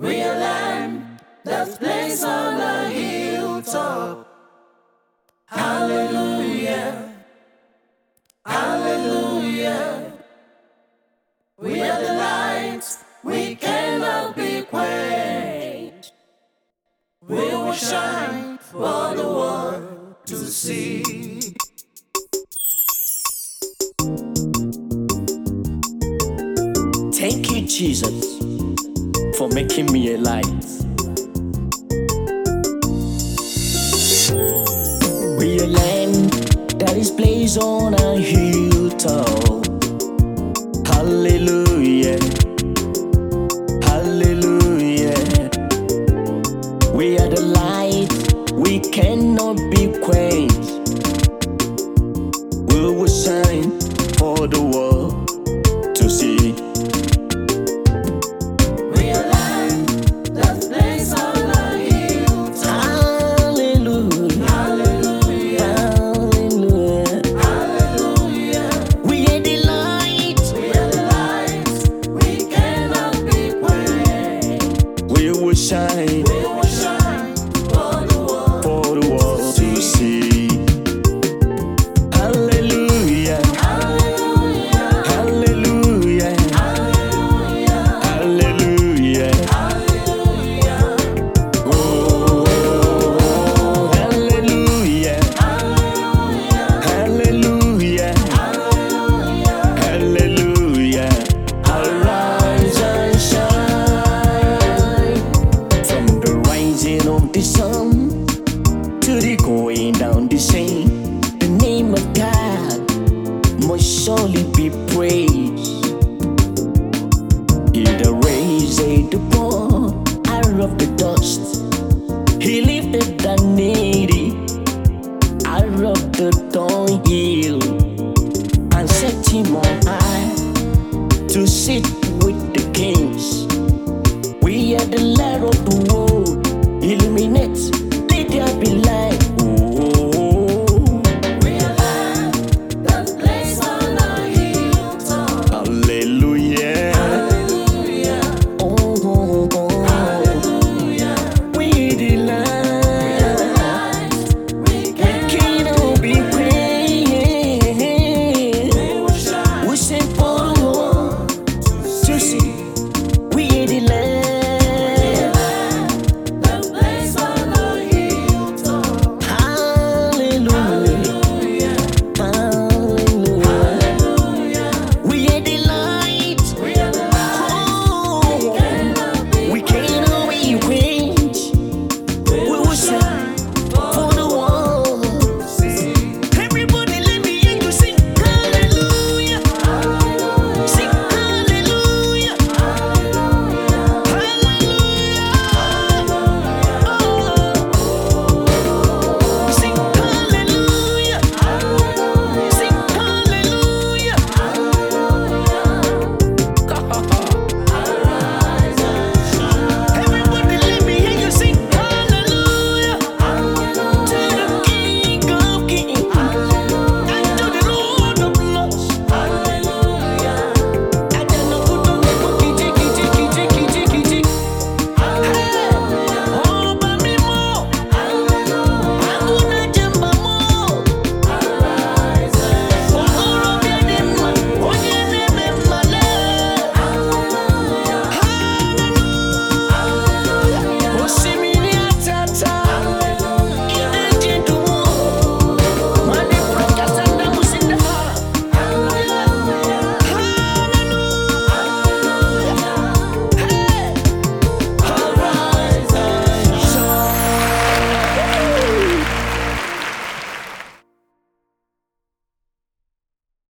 We are land that's placed on a hilltop. Hallelujah. Hallelujah. We are the lights, we cannot be quenched. We will shine for the world to see. Thank you, Jesus, for making me a light. We a land that is placed on a hilltop. Hallelujah. shine. rising of the sun to the going down the same. The name of God must surely be praised. He that raised the poor out of the dust. He lifted the needy out of the dunghill and set him on high to sit with the kings. We are the light of the world. Illuminat, det der